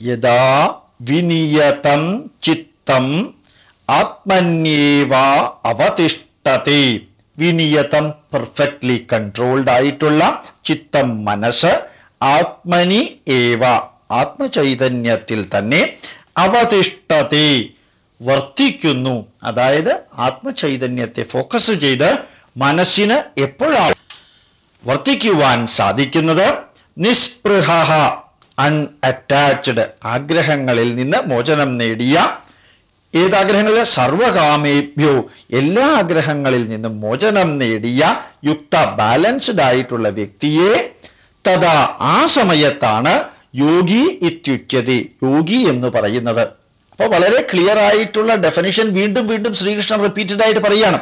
യഥാ വിനിയതം ചിത്തം ആത്മന്യേവ അവതിഷ്ഠത്തെ വിനിയതം perfectly controlled ആയിട്ടുള്ള ചിത്തം മനസ്സ് ആത്മനി ഏവ ആത്മചൈതന്യത്തിൽ തന്നെ അവതിഷ്ഠത്തെ വർത്തിക്കുന്നു. അതായത് ആത്മചൈതന്യത്തെ ഫോക്കസ് ചെയ്ത് മനസ്സിന് എപ്പോഴാണ് വർത്തിക്കുവാൻ സാധിക്കുന്നത്? നിസ്പൃഹ അൺഅറ്റാച്ച്ഡ് ആഗ്രഹങ്ങളിൽ നിന്ന് മോചനം നേടിയ ഏതാഗ്രഹങ്ങളിൽ സർവകാമേഭ്യോ. എല്ലാ ആഗ്രഹങ്ങളിൽ നിന്നും മോചനം നേടിയ യുക്ത ബാലൻസ്ഡ് ആയിട്ടുള്ള വ്യക്തിയെ തഥാ ആ സമയത്താണ് യോഗി ഇത്യുച്യതി. യോഗി എന്ന് പറയുന്നത്. അപ്പൊ വളരെ ക്ലിയർ ആയിട്ടുള്ള ഡെഫിനിഷൻ വീണ്ടും വീണ്ടും ശ്രീകൃഷ്ണൻ റിപ്പീറ്റഡ് ആയിട്ട് പറയുകയാണ്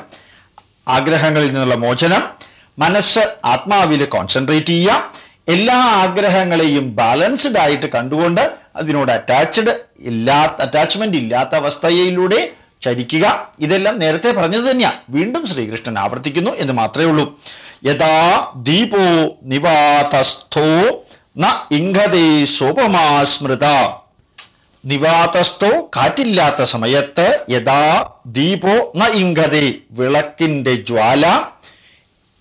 ആഗ്രഹങ്ങളിൽ നിന്നുള്ള മോചനം മനസ്സ് ആത്മാവിൽ കോൺസെൻട്രേറ്റ് ചെയ്യുക. എല്ലാ ആഗ്രഹങ്ങളെയും ബാലൻസ്ഡ് ആയിട്ട് കണ്ടുകൊണ്ട് അതിനോട് അറ്റാച്ച്ഡ് ഇല്ലാത്ത അറ്റാച്ച്മെന്റ് ഇല്ലാത്ത അവസ്ഥയിലൂടെ ചരിക്കുക. ഇതെല്ലാം നേരത്തെ പറഞ്ഞത് തന്നെയാ. വീണ്ടും ശ്രീകൃഷ്ണൻ ആവർത്തിക്കുന്നു എന്ന് മാത്രമേ ഉള്ളൂ. യഥാ ദീപോ നിവാതസ്ഥോ ന ഇംഗതേ സോപമാസ്മൃത നിവാതസ്ഥോ കാറ്റില്ലാത്ത സമയത്ത് യഥാ ദീപോ ന ഇംഗതേ വിളക്കിന്റെ ജ്വാല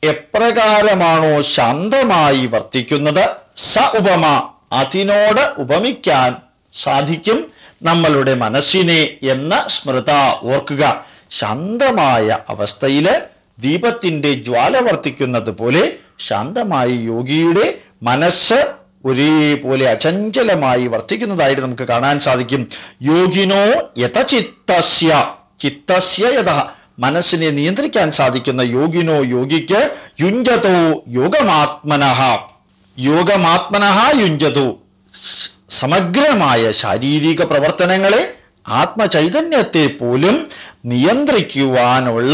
എപ്രകാരമാണോ ശാന്തമായി വർത്തിക്കുന്നത്? സ ഉപമ. അതിനോട് ഉപമിക്കാൻ സാധിക്കും നമ്മളുടെ മനസ്സിനെ എന്ന സ്മൃത. ഓർക്കുക. ശാന്തമായ അവസ്ഥയിൽ ദീപത്തിന്റെ ജ്വാല വർത്തിക്കുന്നത് പോലെ ശാന്തമായി യോഗിയുടെ മനസ്സ് ഒരേപോലെ അചഞ്ചലമായി വർത്തിക്കുന്നതായിട്ട് നമുക്ക് കാണാൻ സാധിക്കും. യോഗിനോ യഥചിത്തസ്യ. ചിത്തസ്യ യഥ. മനസ്സിനെ നിയന്ത്രിക്കാൻ സാധിക്കുന്ന യോഗിനോ യോഗിക്ക് യുഞ്ചതോ യോഗമാത്മനഹ യോഗമാത്മനഹ യുഞ്ചതോ. സമഗ്രമായ ശാരീരിക പ്രവർത്തനങ്ങളെ ആത്മചൈതന്യത്തെ പോലും നിയന്ത്രിക്കുവാനുള്ള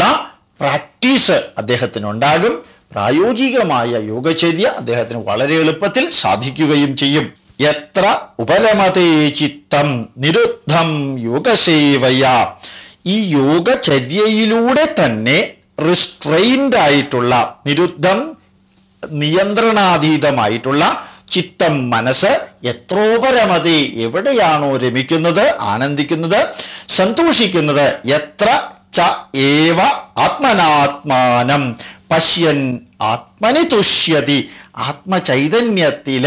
പ്രാക്ടീസ് അദ്ദേഹത്തിനുണ്ടാകും. പ്രായോഗികമായ യോഗചര്യ അദ്ദേഹത്തിന് വളരെ എളുപ്പത്തിൽ സാധിക്കുകയും ചെയ്യും. എത്ര ഉപരമതേ ചിത്തം നിരുദ്ധം യോഗസേവയ. ഈ യോഗചര്യയിലൂടെ തന്നെ റിസ്ട്രെയിൻഡ് ആയിട്ടുള്ള നിരുദ്ധം നിയന്ത്രണാതീതമായിട്ടുള്ള ചിത്തം മനസ്സ് എത്രോപരമതി എവിടെയാണോ രമിക്കുന്നത് ആനന്ദിക്കുന്നത് സന്തോഷിക്കുന്നത് എത്ര ച ഏവ ആത്മനാത്മാനം പശ്യൻ ആത്മനി തുഷ്യതി ആത്മചൈതന്യത്തിൽ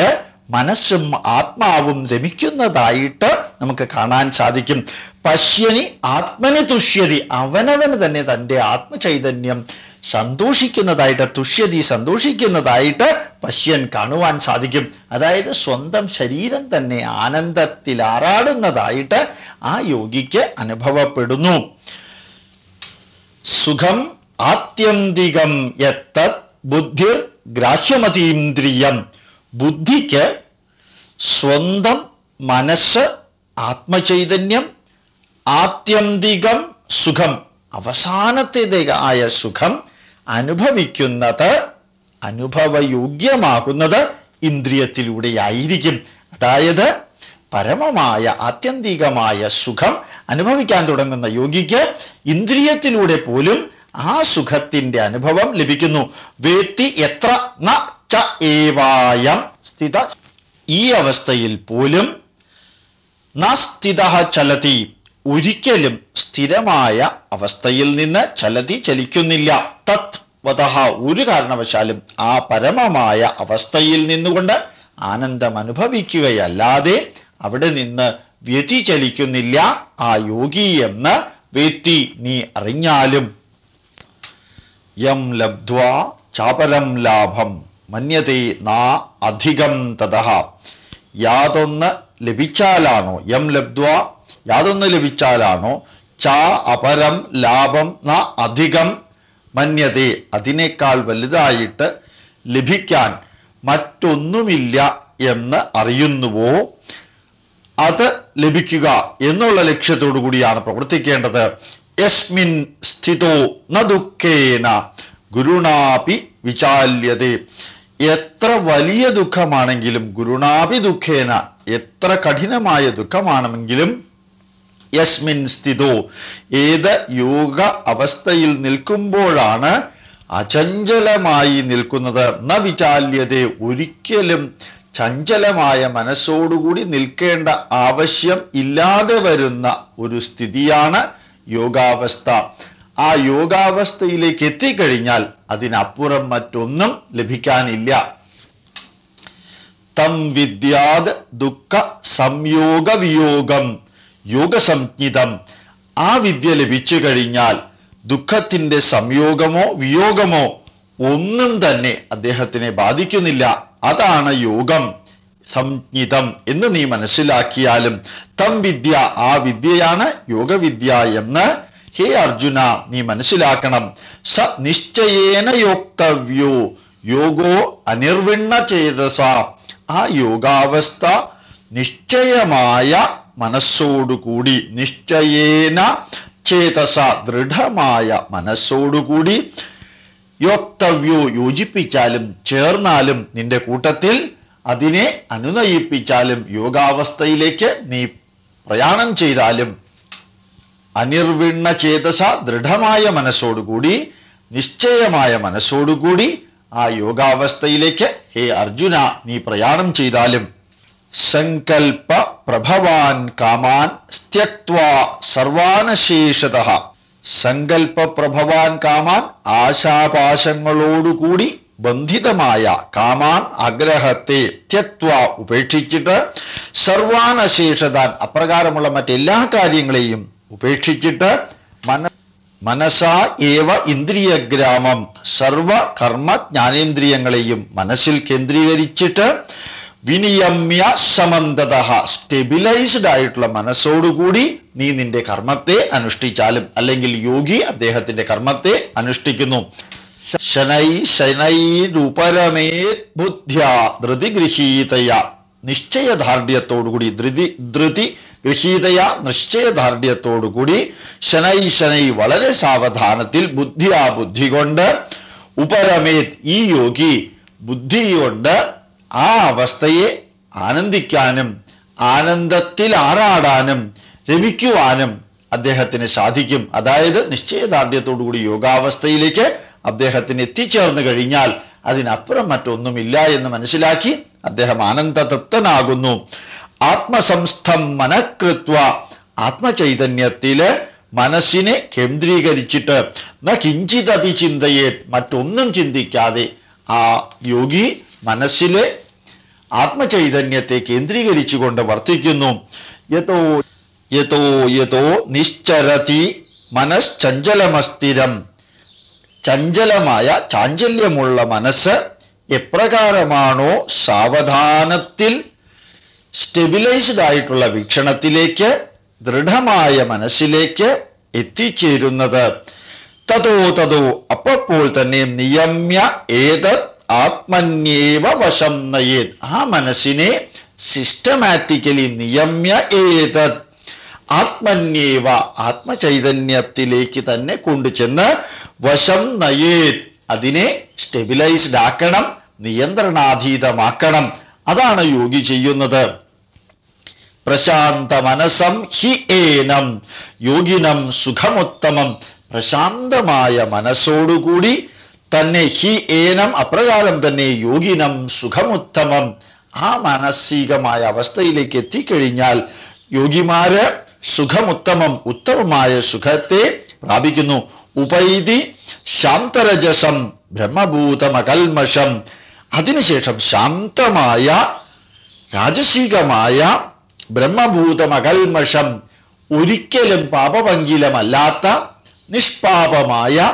മനസ്സും ആത്മാവും രമിക്കുന്നതായിട്ട് നമുക്ക് കാണാൻ സാധിക്കും. പശ്യനി ആത്മനി തുഷ്യതി. അവനവന് തന്നെ തന്റെ ആത്മചൈതന്യം സന്തോഷിക്കുന്നതായിട്ട് തുഷ്യതി സന്തോഷിക്കുന്നതായിട്ട് പശ്യൻ കാണുവാൻ സാധിക്കും. അതായത് സ്വന്തം ശരീരം തന്നെ ആനന്ദത്തിൽ ആറാടുന്നതായിട്ട് ആ യോഗിക്ക് അനുഭവപ്പെടുന്നു. സുഖം ആത്യന്തികം എത്തത് ബുദ്ധിർ ഗ്രാഹ്യമതീന്ദ്രിയം. ബുദ്ധിക്ക് സ്വന്തം മനസ്സ് ആത്മചൈതന്യം ആത്യന്തികം സുഖം അവസാനത്തേതായ സുഖം അനുഭവിക്കുന്നത് അനുഭവയോഗ്യമാകുന്നത് ഇന്ദ്രിയത്തിലൂടെയായിരിക്കും. അതായത് പരമമായ ആത്യന്തികമായ സുഖം അനുഭവിക്കാൻ തുടങ്ങുന്ന യോഗിക്ക് ഇന്ദ്രിയത്തിലൂടെ പോലും ആ സുഖത്തിന്റെ അനുഭവം ലഭിക്കുന്നു. വേത്തി എത്ര ന ച ഏവായം സ്ഥിത. ഈ അവസ്ഥയിൽ പോലും ന സ്ഥിത ചലതി ഒരിക്കലും സ്ഥിരമായ അവസ്ഥയിൽ നിന്ന് ചലതി ചലിക്കുന്നില്ല. തത് വതഹ ഒരു കാരണവശാലും ആ പരമമായ അവസ്ഥയിൽ നിന്നുകൊണ്ട് ആനന്ദം അനുഭവിക്കുകയല്ലാതെ അവിടെ നിന്ന് വ്യതിചലിക്കുന്നില്ല ആ യോഗി എന്ന് വ്യക്തി നീ അറിഞ്ഞാലും. യം ലബ്ധ്വാ ചാപരം ലാഭം. മന്യതേ നാ അധികം തതഹ. യാതൊന്ന് ലഭിച്ചാലാണോ? എം ലബ്ധ യാതൊന്ന് ലഭിച്ചാലാണോ? ച അപരം ലാഭം ന അധികം മന്യതേ. അതിനേക്കാൾ വലുതായിട്ട് ലഭിക്കാൻ മറ്റൊന്നുമില്ല എന്ന് അറിയുന്നുവോ? അത് ലഭിക്കുക എന്നുള്ള ലക്ഷ്യത്തോടു കൂടിയാണ് പ്രവർത്തിക്കേണ്ടത്. യസ്മിൻ സ്ഥിതോ ന ദുഃഖേന. ഗുരുണാപി വിചാല്യതേ. എത്ര വലിയ ദുഃഖമാണെങ്കിലും ഗുരുണാപി ദുഃഖേന എത്ര കഠിനമായ ദുഃഖമാണെങ്കിലും യസ്മിൻ സ്ഥിതോ ഏത് യോഗ അവസ്ഥയിൽ നിൽക്കുമ്പോഴാണ് അചഞ്ചലമായി നിൽക്കുന്നത്? ന വിചാല്യതേ ഒരിക്കലും ചഞ്ചലമായ മനസ്സോടുകൂടി നിൽക്കേണ്ട ആവശ്യം ഇല്ലാതെ വരുന്ന ഒരു സ്ഥിതിയാണ് യോഗാവസ്ഥ. ആ യോഗാവസ്ഥയിലേക്ക് എത്തിക്കഴിഞ്ഞാൽ അതിനപ്പുറം മറ്റൊന്നും ലഭിക്കാനില്ല. തം വിദ്യാത് ദുഃഖ സംയോഗ വിയോഗം യോഗസംജ്ഞിതം. ആ വിദ്യ ലഭിച്ചു കഴിഞ്ഞാൽ ദുഃഖത്തിന്റെ സംയോഗമോ വിയോഗമോ ഒന്നും തന്നെ അദ്ദേഹത്തിനെ ബാധിക്കുന്നില്ല. അതാണ് യോഗം സംജ്ഞിതം എന്ന് നീ മനസ്സിലാക്കിയാലും തം വിദ്യ ആ വിദ്യയാണ് യോഗവിദ്യ എന്ന് ഹേ അർജുന നീ മനസ്സിലാക്കണം. സ നിശ്ചയേന യോക്തവ്യോ യോഗോ അനിർവിണ്ണ ചേതസ. ആ യോഗാവസ്ഥ നിശ്ചയമായ മനസ്സോടുകൂടി നിശ്ചയേന ചേതസ ദൃഢമായ മനസ്സോടുകൂടി യോക്തവ്യോ യോജിപ്പിച്ചാലും ചേർന്നാലും നിന്റെ കൂട്ടത്തിൽ അതിനെ അനുനയിപ്പിച്ചാലും യോഗാവസ്ഥയിലേക്ക് നീ പ്രയാണം ചെയ്താലും അനിർവിണ്ണ ചേതസ ദൃഢമായ മനസ്സോടുകൂടി നിശ്ചയമായ മനസ്സോടുകൂടി ആ യോഗാവസ്ഥയിലേക്ക് ഹേ അർജുന നീ പ്രയാണം ചെയ്താലും സങ്കൽപ്പ പ്രഭവാൻ കാമാൻ സ്ത്യക്വാ സർവാനശേഷത. സങ്കൽപ്പ പ്രഭവാൻ കാമാൻ ആശാപാശങ്ങളോടുകൂടി ബന്ധിതമായ കാമാൻ ആഗ്രഹത്തെ ത്യക്വ ഉപേക്ഷിച്ചിട്ട് സർവാനശേഷതാൻ അപ്രകാരമുള്ള മറ്റെല്ലാ കാര്യങ്ങളെയും ഉപേക്ഷിച്ചിട്ട് മന മനസാ ഏവ ഇന്ദ്രിയഗ്രാമം സർവ കർമ്മ ജ്ഞാനേന്ദ്രിയങ്ങളെയും മനസ്സിൽ കേന്ദ്രീകരിച്ചിട്ട് വിനിയമ്യ സമന്തത സ്റ്റെബിലൈസ്ഡ് ആയിട്ടുള്ള മനസ്സോടുകൂടി നീ നിന്റെ കർമ്മത്തെ അനുഷ്ഠിച്ചാലും അല്ലെങ്കിൽ യോഗി അദ്ദേഹത്തിന്റെ കർമ്മത്തെ അനുഷ്ഠിക്കുന്നു. ശനൈ ശനൈരുപരമേ ബുദ്ധ്യ ധൃതി ഗൃഹീതയ നിശ്ചയദാർഢ്യത്തോടുകൂടി ധൃതി ധൃതി ഗൃഹീതയ നിശ്ചയദാർഢ്യത്തോടുകൂടി ശനൈ ശനൈ വളരെ സാവധാനത്തിൽ ബുദ്ധിയാ ബുദ്ധി കൊണ്ട് ഉപരമേത് ഈ യോഗി ബുദ്ധി കൊണ്ട് ആ അവസ്ഥയെ ആനന്ദിക്കാനും ആനന്ദത്തിൽ ആറാടാനും രമിക്കുവാനും അദ്ദേഹത്തിന് സാധിക്കും. അതായത് നിശ്ചയദാർഢ്യത്തോടുകൂടി യോഗാവസ്ഥയിലേക്ക് അദ്ദേഹത്തിന് എത്തിച്ചേർന്ന് കഴിഞ്ഞാൽ അതിനപ്പുറം മറ്റൊന്നുമില്ല എന്ന് മനസ്സിലാക്കി അദ്ദേഹം ആനന്ദതൃപ്തനാകുന്നു. ആത്മസംസ്ഥം മനഃകൃത്വ. ആത്മചൈതന്യത്തിൽ മനസ്സിനെ കേന്ദ്രീകരിച്ചിട്ട് ന കിഞ്ചിതപി മറ്റൊന്നും ചിന്തിക്കാതെ. ആ യോഗി മനസ്സിലെ ആത്മചൈതന്യത്തെ കേന്ദ്രീകരിച്ചുകൊണ്ട് വർത്തിക്കുന്നു. യതോ യതോ യതോ നിശ്ചരതി മനശ്ചഞ്ചലമസ്ഥിരം ചഞ്ചലമായ ചാഞ്ചല്യമുള്ള മനസ്സ് എപ്രകാരമാണോ സാവധാനത്തിൽ സ്റ്റെബിലൈസ്ഡ് ആയിട്ടുള്ള വീക്ഷണത്തിലേക്ക് ദൃഢമായ മനസ്സിലേക്ക് എത്തിച്ചേരുന്നത്. തതോ തതോ അപ്പോൾ തന്നെ നിയമ്യ ഏത് ആത്മന്യേവ വശം നയേത്. ആ മനസ്സിനെ സിസ്റ്റമാറ്റിക്കലി നിയമ്യ ഏത് ആത്മന്യേവ ആത്മചൈതന്യത്തിലേക്ക് തന്നെ കൊണ്ടുചെന്ന് വശം നയേത്. അതിനെ സ്റ്റെബിലൈസ്ഡ് ആക്കണം നിയന്ത്രണാതീതമാക്കണം. അതാണ് യോഗി ചെയ്യുന്നത്. പ്രശാന്ത മനസം ഹി ഏനം യോഗിനം സുഖമുത്തമം. പ്രശാന്തമായ മനസ്സോടുകൂടി തന്നെ ഹി ഏനം അപ്രകാരം തന്നെ യോഗിനം സുഖമുത്തമം. ആ മാനസികമായ അവസ്ഥയിലേക്ക് എത്തിക്കഴിഞ്ഞാൽ യോഗിമാര് സുഖമുത്തമം ഉത്തമമായ സുഖത്തെ പ്രാപിക്കുന്നു. ഉപൈതി ശാന്തരജസം ബ്രഹ്മഭൂതമകൽമഷം. അതിനുശേഷം ശാന്തമായ രാജസികമായ ബ്രഹ്മഭൂതമകൽമഷം ഒരിക്കലും പാപപങ്കിലമല്ലാത്ത നിഷ്പാപമായ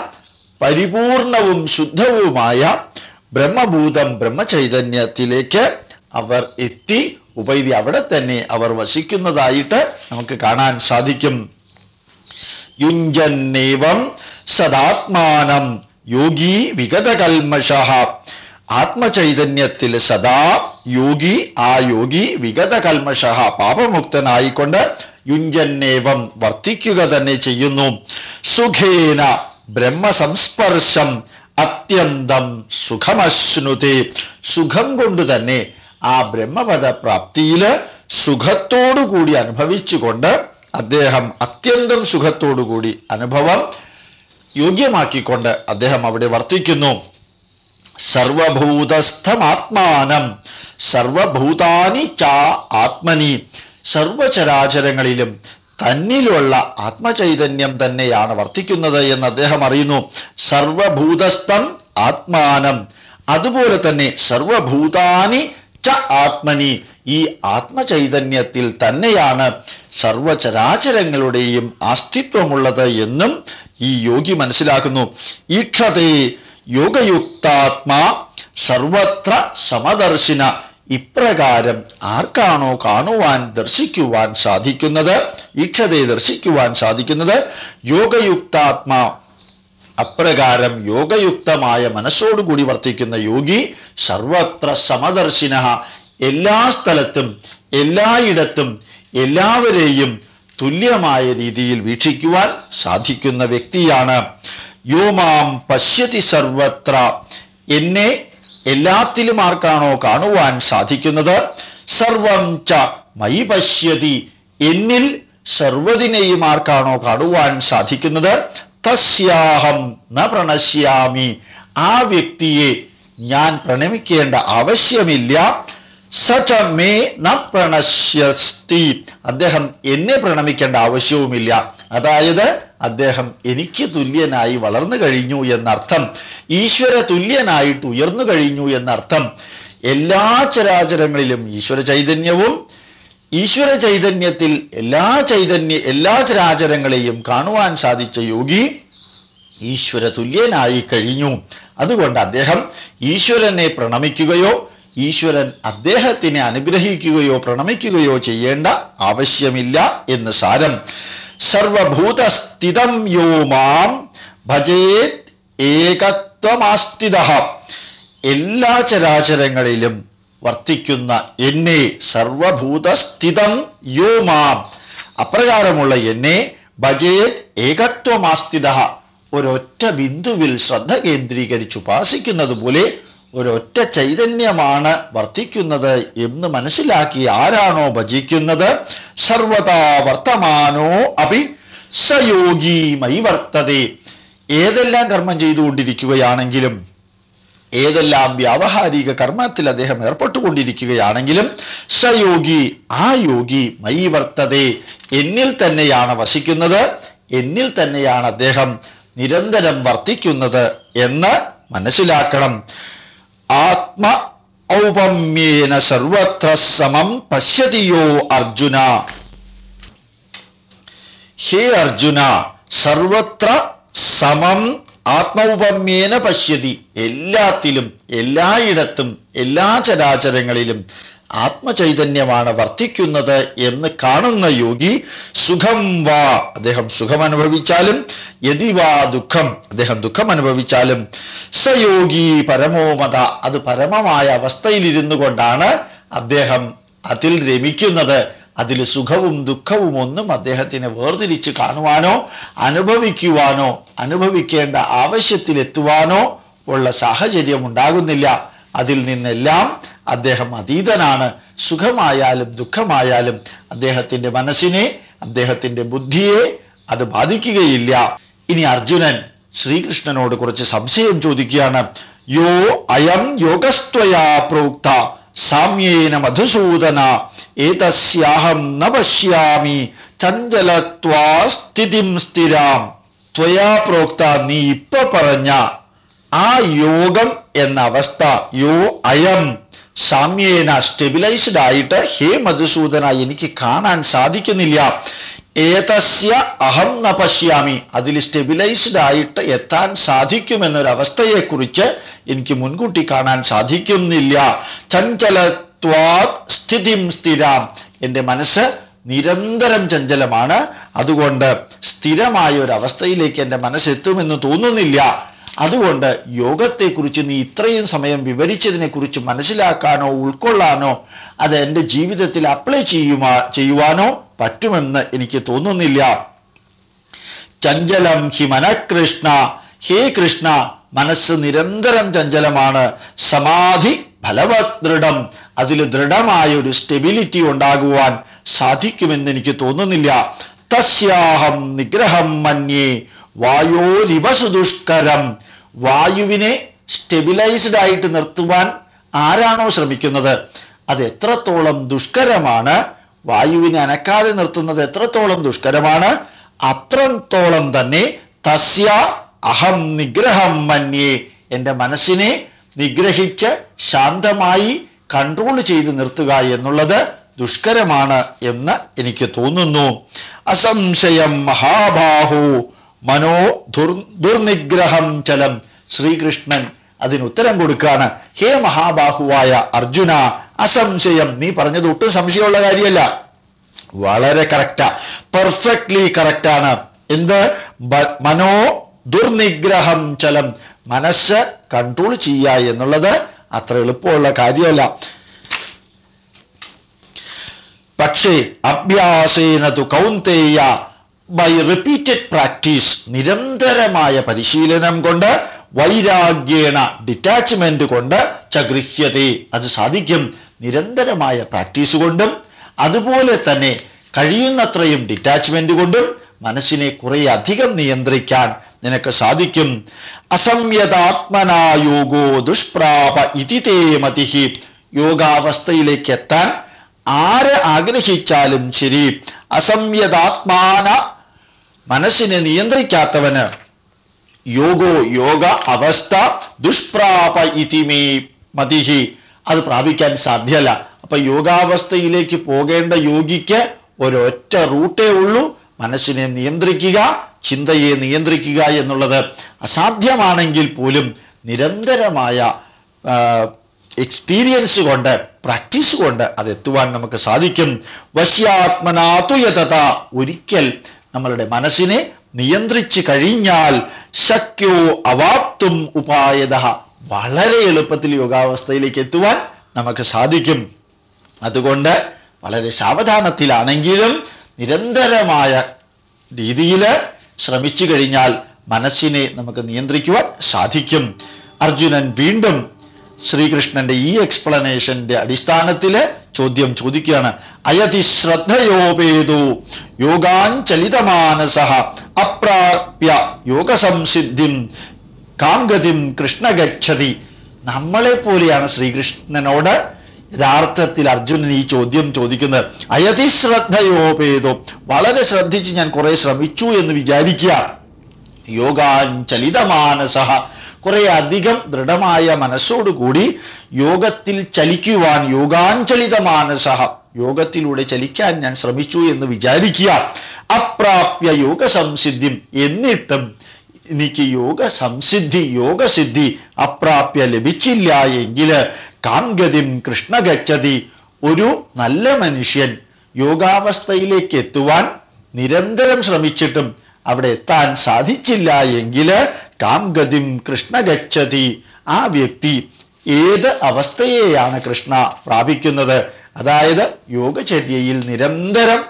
പരിപൂർണവും ശുദ്ധവുമായ ബ്രഹ്മഭൂതം ബ്രഹ്മചൈതന്യത്തിലേക്ക് അവർ എത്തി. ഉപൈതി അവിടെ തന്നെ അവർ വസിക്കുന്നതായിട്ട് നമുക്ക് കാണാൻ സാധിക്കും. യുഞ്ജന്നേവം സദാത്മാനം യോഗി വിഗതകൽമഷ. ആത്മചൈതന്യത്തിൽ സദാ യോഗി ആ യോഗി വിഗതകൽമഷ പാപമുക്തനായിക്കൊണ്ട് യുഞ്ജന്നേവം വർത്തിക്കുക തന്നെ ചെയ്യുന്നു. സുഖേന ബ്രഹ്മസംസ്പർശം അത്യന്തം സുഖമശ്നുതേ. സുഖം കൊണ്ട് തന്നെ ആ ബ്രഹ്മപദ പ്രാപ്തിയിൽ സുഖത്തോടുകൂടി അനുഭവിച്ചുകൊണ്ട് അദ്ദേഹം അത്യന്തം സുഖത്തോടുകൂടി അനുഭവം യോഗ്യമാക്കിക്കൊണ്ട് അദ്ദേഹം അവിടെ വർത്തിക്കുന്നു. സർവഭൂതസ്ഥമാത്മാനം. സർവഭൂതാനി ച ആത്മനി. സർവചരാചരങ്ങളിലും തന്നിലുള്ള ആത്മചൈതന്യം തന്നെയാണ് വർത്തിക്കുന്നത് എന്ന് അദ്ദേഹം അറിയുന്നു. സർവഭൂതസ്ഥം ആത്മാനം. അതുപോലെ തന്നെ സർവഭൂതാനി ച ആത്മനി. ഈ ആത്മചൈതന്യത്തിൽ തന്നെയാണ് സർവചരാചരങ്ങളുടെയും അസ്തിത്വമുള്ളത് എന്നും ഈ യോഗി മനസ്സിലാക്കുന്നു. ഈക്ഷതേ യോഗയുക്താത്മാ സർവത്ര സമദർശിന. ഇപ്രകാരം ആർക്കാണോ കാണുവാൻ ദർശിക്കുവാൻ സാധിക്കുന്നത്? ഈക്ഷതയെ ദർശിക്കുവാൻ സാധിക്കുന്നത് യോഗയുക്താത്മാ. അപ്രകാരം യോഗയുക്തമായ മനസ്സോടുകൂടി വർത്തിക്കുന്ന യോഗി സർവത്ര സമദർശിന. എല്ലാ സ്ഥലത്തും എല്ലായിടത്തും എല്ലാവരെയും തുല്യമായ രീതിയിൽ വീക്ഷിക്കുവാൻ സാധിക്കുന്ന വ്യക്തിയാണ്. യോമാം പശ്യതി സർവത്ര. എന്നെ എല്ലാത്തിലും ആർക്കാണോ കാണുവാൻ സാധിക്കുന്നത്? സർവം ച മൈ പശ്യതി. എന്നിൽ സർവതിനെയും ആർക്കാണോ കാണുവാൻ സാധിക്കുന്നത്? തസ്യാഹം ന പ്രണശ്യാമി. ആ വ്യക്തിയെ ഞാൻ പ്രണമിക്കേണ്ട ആവശ്യമില്ല. സച്ച മേ ന പ്രണശ്യസ്തി. അദ്ദേഹം എന്നെ പ്രണമിക്കേണ്ട ആവശ്യവുമില്ല. അതായത് അദ്ദേഹം എനിക്ക് തുല്യനായി വളർന്നു കഴിഞ്ഞു എന്നർത്ഥം. ഈശ്വര തുല്യനായിട്ട് ഉയർന്നു കഴിഞ്ഞു എന്നർത്ഥം. എല്ലാ ചരാചരങ്ങളിലും ഈശ്വര ചൈതന്യവും ഈശ്വര ചൈതന്യത്തിൽ എല്ലാ ചൈതന്യ എല്ലാ ചരാചരങ്ങളെയും കാണുവാൻ സാധിച്ച യോഗി ഈശ്വര തുല്യനായി കഴിഞ്ഞു. അതുകൊണ്ട് അദ്ദേഹം ഈശ്വരനെ പ്രണമിക്കുകയോ ഈശ്വരൻ അദ്ദേഹത്തിനെ അനുഗ്രഹിക്കുകയോ പ്രണമിക്കുകയോ ചെയ്യേണ്ട ആവശ്യമില്ല എന്ന് സാരം. സർവഭൂതസ്ഥിതം യോ മാം ഭജേത് ഏകത്വമാസ്ഥിത എല്ലാ ചരാചരങ്ങളിലും വർത്തിക്കുന്ന എന്നെ സർവഭൂതസ്ഥിതം യോ മാം. അപ്രകാരമുള്ള എന്നെ ഭജേത് ഏകത്വമാസ്ഥിത ഒരൊറ്റ ബിന്ദുവിൽ ശ്രദ്ധ കേന്ദ്രീകരിച്ച് ഉപാസിക്കുന്നത് പോലെ ഒരൊറ്റ ചൈതന്യമാണ് വർത്തിക്കുന്നത് എന്ന് മനസ്സിലാക്കി ആരാണോ ഭജിക്കുന്നത്? സർവതാ വർത്തമാനോ അഭി സയോഗീമൈ വർത്തതേ. ഏതെല്ലാം കർമ്മം ചെയ്തുകൊണ്ടിരിക്കുകയാണെങ്കിലും ഏതെല്ലാം വ്യാവഹാരിക കർമ്മത്തിൽ അദ്ദേഹം ഏർപ്പെട്ടുകൊണ്ടിരിക്കുകയാണെങ്കിലും സയോഗി ആ യോഗി മൈ വർത്തതേ. എന്നിൽ തന്നെയാണ് വസിക്കുന്നത് എന്നിൽ തന്നെയാണ് അദ്ദേഹം നിരന്തരം വർത്തിക്കുന്നത് എന്ന് മനസ്സിലാക്കണം. ആത്മ ഔപമ്യേന സർവത്ര സമം പശ്യതിയോ അർജുന. ഹേ അർജുന സർവത്ര സമം ആത്മൗപമ്യേന പശ്യതി. എല്ലാത്തിലും എല്ലായിടത്തും എല്ലാ ചരാചരങ്ങളിലും ആത്മചൈതന്യമാണ് വർദ്ധിക്കുന്നത് എന്ന് കാണുന്ന യോഗി സുഖം വാ. അദ്ദേഹം സുഖം അനുഭവിച്ചാലും യതി വാ ദുഃഖം. അദ്ദേഹം ദുഃഖം അനുഭവിച്ചാലും സയോഗി പരമോമത അത് പരമമായ അവസ്ഥയിലിരുന്നു കൊണ്ടാണ് അദ്ദേഹം അതിൽ രമിക്കുന്നത്. അതിൽ സുഖവും ദുഃഖവും ഒന്നും അദ്ദേഹത്തിന് വേർതിരിച്ച് കാണുവാനോ അനുഭവിക്കുവാനോ അനുഭവിക്കേണ്ട ആവശ്യത്തിലെത്തുവാനോ ഉള്ള സാഹചര്യം ഉണ്ടാകുന്നില്ല അതിൽ നിന്നെല്ലാം അദ്ദേഹം അതീതനാണ്. സുഖമായാലും ദുഃഖമായാലും അദ്ദേഹത്തിന്റെ മനസ്സിനെ അദ്ദേഹത്തിന്റെ ബുദ്ധിയെ അത് ബാധിക്കുകയില്ല. ഇനി അർജുനൻ ശ്രീകൃഷ്ണനോട് കുറച്ച് സംശയം ചോദിക്കുകയാണ്. യോ അയം യോഗസ്ത്വയാ പ്രോക്ത സാമ്യേന മധുസൂദന ഏതസ്യാഹം ന പശ്യാമി ചഞ്ചലത്വാ സ്ഥിതിം സ്ഥിരാം. ത്വയാ പ്രോക്ത നീ ഇപ്പൊ പറഞ്ഞ ആ യോഗം എന്ന അവസ്ഥ. യോ അയം. സാമ്യേന സ്റ്റെബിലൈസ്ഡ് ആയിട്ട് ഹേ മധുസൂദന എനിക്ക് കാണാൻ സാധിക്കുന്നില്ല. ഏതസ്യ അഹം ന പശ്യാമി അതിൽ സ്റ്റെബിലൈസ്ഡ് ആയിട്ട് എത്താൻ സാധിക്കുമെന്നൊരവസ്ഥയെക്കുറിച്ച് എനിക്ക് മുൻകൂട്ടി കാണാൻ സാധിക്കുന്നില്ല. ചഞ്ചലത്വാത് സ്ഥിതിം സ്ഥിരം. എന്റെ മനസ്സ് നിരന്തരം ചഞ്ചലമാണ്. അതുകൊണ്ട് സ്ഥിരമായ ഒരു അവസ്ഥയിലേക്ക് എന്റെ മനസ്സെത്തുമെന്ന് തോന്നുന്നില്ല. അതുകൊണ്ട് യോഗത്തെക്കുറിച്ച് നീ ഇത്രയും സമയം വിവരിച്ചതിനെ കുറിച്ച് മനസ്സിലാക്കാനോ ഉൾക്കൊള്ളാനോ അത് എന്റെ ജീവിതത്തിൽ അപ്ലൈ ചെയ്യുമാ ചെയ്യുവാനോ പറ്റുമെന്ന് എനിക്ക് തോന്നുന്നില്ല. ചഞ്ചലം ഹി മനകൃഷ്ണ ഹേ കൃഷ്ണ മനസ്സ് നിരന്തരം ചഞ്ചലമാണ്. സമാധി ഫലവത് ദൃഢം അതിൽ ദൃഢമായ ഒരു സ്റ്റെബിലിറ്റി ഉണ്ടാകുവാൻ സാധിക്കുമെന്ന് എനിക്ക് തോന്നുന്നില്ല. തസ്യാഹം നിഗ്രഹം മന്യേ. വായോരിവ സുദുഷ്കരം വായുവിനെ സ്റ്റെബിലൈസ്ഡ് ആയിട്ട് നിർത്തുവാൻ ആരാണോ ശ്രമിക്കുന്നത്? അത് എത്രത്തോളം ദുഷ്കരമാണ്? വായുവിനെ അനക്കാതെ നിർത്തുന്നത് എത്രത്തോളം ദുഷ്കരമാണ്? അത്രത്തോളം തന്നെ തസ്യ അഹം നിഗ്രഹം മന്യേ. എന്റെ മനസ്സിനെ നിഗ്രഹിച്ച് ശാന്തമായി കൺട്രോൾ ചെയ്ത് നിർത്തുക എന്നുള്ളത് ദുഷ്കരമാണ് എന്ന് എനിക്ക് തോന്നുന്നു. അസംശയം മഹാബാഹു. മനോ ദുർ ദുർനിഗ്രഹം ചലം ശ്രീകൃഷ്ണൻ അതിന് ഉത്തരം കൊടുക്കുകയാണ് ഹേ മഹാബാഹുവായ അർജുന അസംശയം. നീ പറഞ്ഞത് ഒട്ടും സംശയമുള്ള കാര്യമല്ല. വളരെ കറക്റ്റാ പെർഫെക്റ്റ്ലി കറക്റ്റാണ് എന്ത്? മനോ ദുർനിഗ്രഹം ചലം. മനസ്സ് കൺട്രോൾ ചെയ്യുക എന്നുള്ളത് അത്ര എളുപ്പമുള്ള കാര്യമല്ല. പക്ഷേ അഭ്യാസേന തു കൗന്തേയ ബൈ റിപ്പീറ്റഡ് പ്രാക്ടീസ് നിരന്തരമായ പരിശീലനം കൊണ്ട് വൈരാഗ്യേണ ഡിറ്റാച്ച്മെന്റ് കൊണ്ട് ചഗൃഹ്യതേ അത് സാധിക്കും. നിരന്തരമായ പ്രാക്ടീസ് കൊണ്ടും അതുപോലെ തന്നെ കഴിയുന്നത്രയും ഡിറ്റാച്ച്മെന്റ് കൊണ്ടും മനസ്സിനെ കുറെ അധികം നിയന്ത്രിക്കാൻ നിനക്ക് സാധിക്കും. അസംയതാത്മനായോഗോ ദുഷ്പ്രാപ ഇതി തേ മതി യോഗാവസ്ഥയിലേക്ക് എത്താൻ ആര് ആഗ്രഹിച്ചാലും ശരി. അസംയതാത്മാന മനസ്സിനെ നിയന്ത്രിക്കാത്തവന്. യോഗോ യോഗ അവസ്ഥ ദുഷ്പ്രാപ ഇതിമേ മതിഹി. അത് പ്രാപിക്കാൻ സാധ്യല്ല അപ്പൊ യോഗാവസ്ഥയിലേക്ക് പോകേണ്ട യോഗിക്ക് ഒരൊറ്റ റൂട്ടേ ഉള്ളൂ. മനസ്സിനെ നിയന്ത്രിക്കുക ചിന്തയെ നിയന്ത്രിക്കുക എന്നുള്ളത് അസാധ്യമാണെങ്കിൽ പോലും നിരന്തരമായ എക്സ്പീരിയൻസ് കൊണ്ട് പ്രാക്ടീസ് കൊണ്ട് അത് എത്തുവാൻ നമുക്ക് സാധിക്കും. വശ്യാത്മനാതുയതത ഒരിക്കൽ നമ്മളുടെ മനസ്സിനെ നിയന്ത്രിച്ചു കഴിഞ്ഞാൽ ശക്യോ അവാപ്തും ഉപായത. വളരെ എളുപ്പത്തിൽ യോഗാവസ്ഥയിലേക്ക് എത്തുവാൻ നമുക്ക് സാധിക്കും. അതുകൊണ്ട് വളരെ സാവധാനത്തിലാണെങ്കിലും നിരന്തരമായ രീതിയിൽ ശ്രമിച്ചു കഴിഞ്ഞാൽ മനസ്സിനെ നമുക്ക് നിയന്ത്രിക്കുവാൻ സാധിക്കും. അർജുനൻ വീണ്ടും ശ്രീകൃഷ്ണന്റെ ഈ എക്സ്പ്ലനേഷന്റെ അടിസ്ഥാനത്തിൽ ചോദ്യം ചോദിക്കുകയാണ്. അയതി ശ്രദ്ധയോപേതു യോഗാഞ്ചലിതമാനസ അപ്രാപ്യ യോഗസംസിദ്ധിം കാംഗതിം കൃഷ്ണ ഗച്ഛതി നമ്മളെ പോലെയാണ് ശ്രീകൃഷ്ണനോട് യഥാർത്ഥത്തിൽ അർജുനൻ ഈ ചോദ്യം ചോദിക്കുന്നത്. അയതി ശ്രദ്ധയോപേതു. വളരെ ശ്രദ്ധിച്ച് ഞാൻ കുറെ ശ്രമിച്ചു എന്ന് വിചാരിക്കുക. യോഗാഞ്ചലിതമാനസ കുറെ അധികം ദൃഢമായ മനസ്സോടുകൂടി യോഗത്തിൽ ചലിക്കുവാൻ യോഗാഞ്ചലിത മാനസഹ യോഗത്തിലൂടെ ചലിക്കാൻ ഞാൻ ശ്രമിച്ചു എന്ന് വിചാരിക്കുക. അപ്രാപ്യ യോഗ സംസിദ്ധിം എന്നിട്ടും എനിക്ക് യോഗ സംസിദ്ധി യോഗസിദ്ധി അപ്രാപ്യ ലഭിച്ചില്ല എങ്കിൽ കാംഗതിം കൃഷ്ണഗച്ഛതി. ഒരു നല്ല മനുഷ്യൻ യോഗാവസ്ഥയിലേക്ക് എത്തുവാൻ നിരന്തരം ശ്രമിച്ചിട്ടും അവിടെ എത്താൻ സാധിച്ചില്ല എങ്കിൽ കാംഗതിം കൃഷ്ണ ഗച്ഛതി. ആ വ്യക്തി ഏത് അവസ്ഥയെയാണ് കൃഷ്ണ പ്രാപിക്കുന്നത്? അതായത് യോഗചര്യയിൽ നിരന്തരം